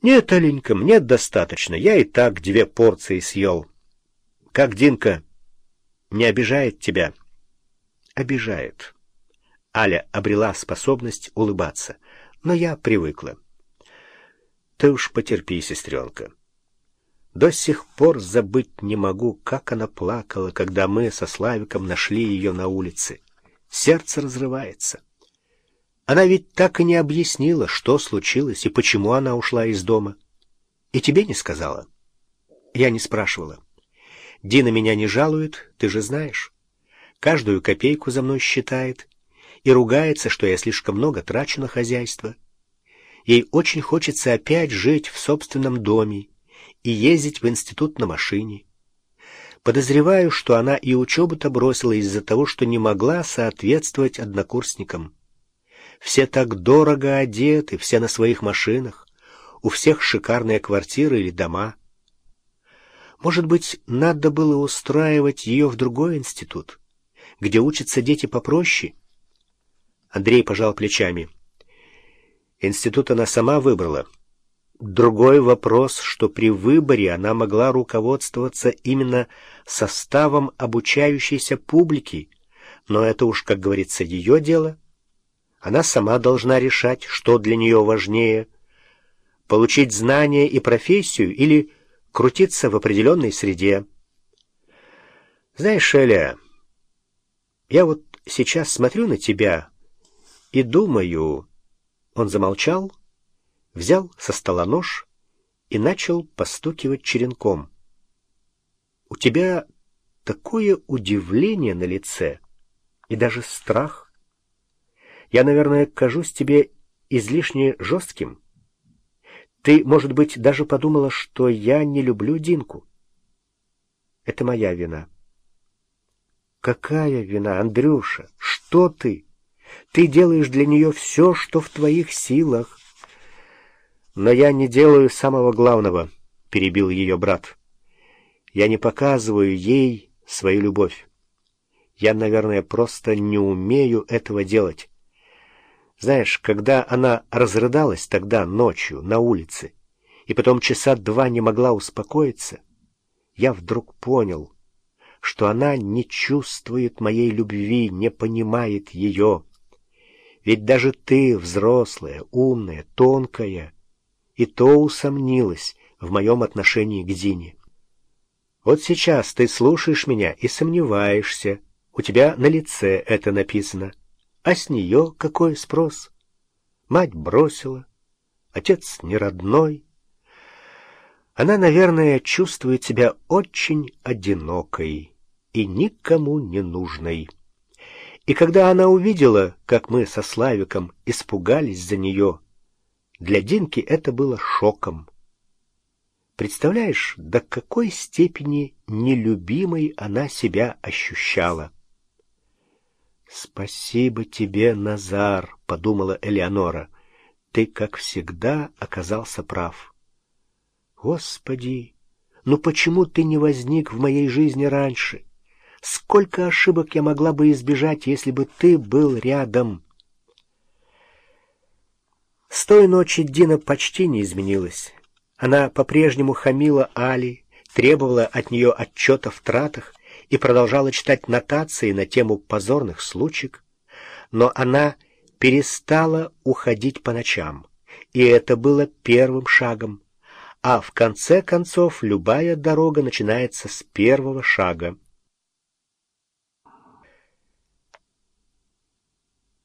Нет, Аленька, мне достаточно. Я и так две порции съел. Как Динка не обижает тебя? Обижает. Аля обрела способность улыбаться, но я привыкла. Ты уж потерпи, сестренка. До сих пор забыть не могу, как она плакала, когда мы со Славиком нашли ее на улице. Сердце разрывается. Она ведь так и не объяснила, что случилось и почему она ушла из дома. И тебе не сказала? Я не спрашивала. Дина меня не жалует, ты же знаешь. Каждую копейку за мной считает и ругается, что я слишком много трачу на хозяйство. Ей очень хочется опять жить в собственном доме и ездить в институт на машине. Подозреваю, что она и учебу-то бросила из-за того, что не могла соответствовать однокурсникам. Все так дорого одеты, все на своих машинах, у всех шикарные квартиры или дома. Может быть, надо было устраивать ее в другой институт, где учатся дети попроще? Андрей пожал плечами. Институт она сама выбрала. Другой вопрос, что при выборе она могла руководствоваться именно составом обучающейся публики, но это уж, как говорится, ее дело. Она сама должна решать, что для нее важнее — получить знания и профессию или крутиться в определенной среде. Знаешь, Эля, я вот сейчас смотрю на тебя и думаю... Он замолчал, взял со стола нож и начал постукивать черенком. «У тебя такое удивление на лице и даже страх. Я, наверное, кажусь тебе излишне жестким. Ты, может быть, даже подумала, что я не люблю Динку. Это моя вина». «Какая вина, Андрюша? Что ты? Ты делаешь для нее все, что в твоих силах. «Но я не делаю самого главного», — перебил ее брат. «Я не показываю ей свою любовь. Я, наверное, просто не умею этого делать. Знаешь, когда она разрыдалась тогда ночью на улице, и потом часа два не могла успокоиться, я вдруг понял, что она не чувствует моей любви, не понимает ее. Ведь даже ты, взрослая, умная, тонкая, и то усомнилась в моем отношении к Дине. Вот сейчас ты слушаешь меня и сомневаешься. У тебя на лице это написано. А с нее какой спрос? Мать бросила, отец не родной. Она, наверное, чувствует себя очень одинокой и никому не нужной. И когда она увидела, как мы со Славиком испугались за нее, для Динки это было шоком. Представляешь, до какой степени нелюбимой она себя ощущала. «Спасибо тебе, Назар», — подумала Элеонора. «Ты, как всегда, оказался прав». «Господи, ну почему ты не возник в моей жизни раньше? Сколько ошибок я могла бы избежать, если бы ты был рядом?» С той ночи Дина почти не изменилась. Она по-прежнему хамила Али, требовала от нее отчета в тратах и продолжала читать нотации на тему позорных случаев, но она перестала уходить по ночам, и это было первым шагом. А в конце концов любая дорога начинается с первого шага —